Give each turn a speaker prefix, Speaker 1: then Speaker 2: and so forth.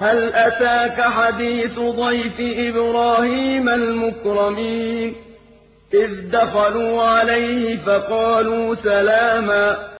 Speaker 1: هل أتاك حديث ضيف إبراهيم المكرمين؟ إذ دخلوا عليه فقالوا سلاما.